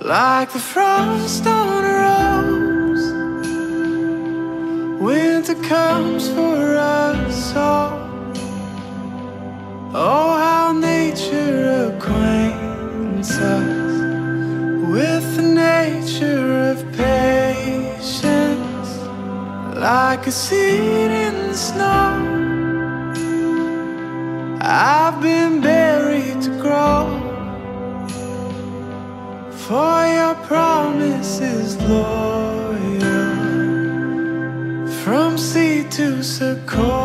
Like the frost on a rose. Winter comes for us all. Oh, how nature acquaints us With the nature of patience. Like a seed in the snow. I've been For your promise is loyal. From sea to Sequoia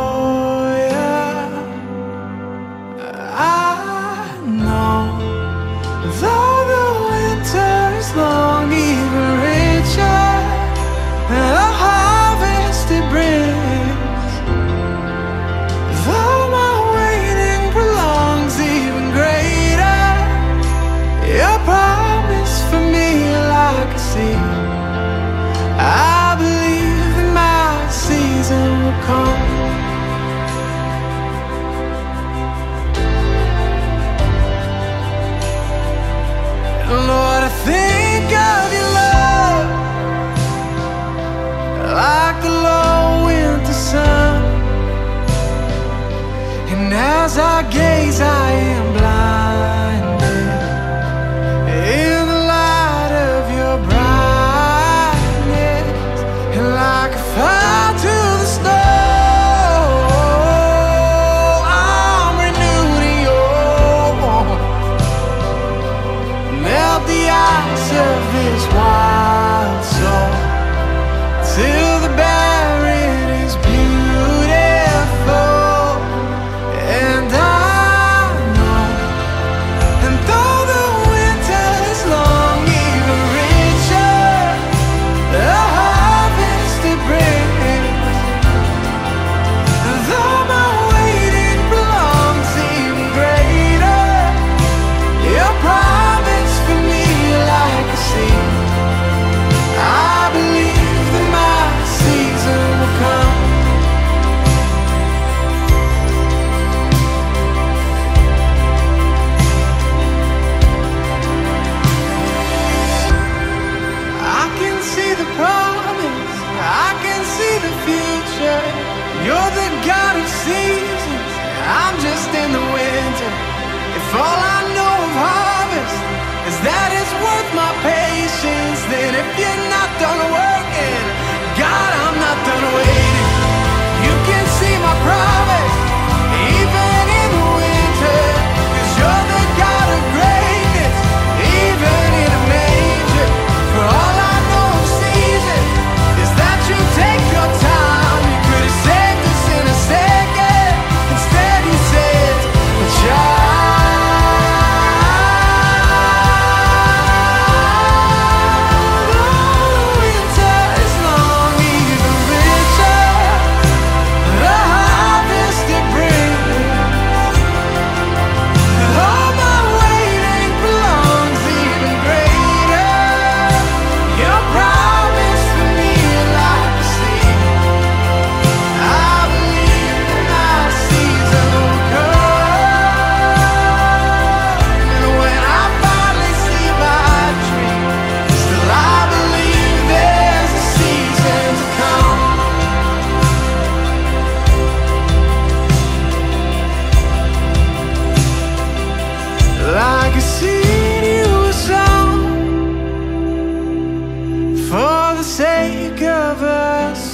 fall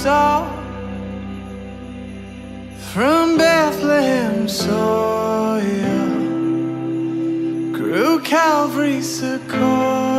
saw from Bethlehem soil grew Calvary's Sequoia.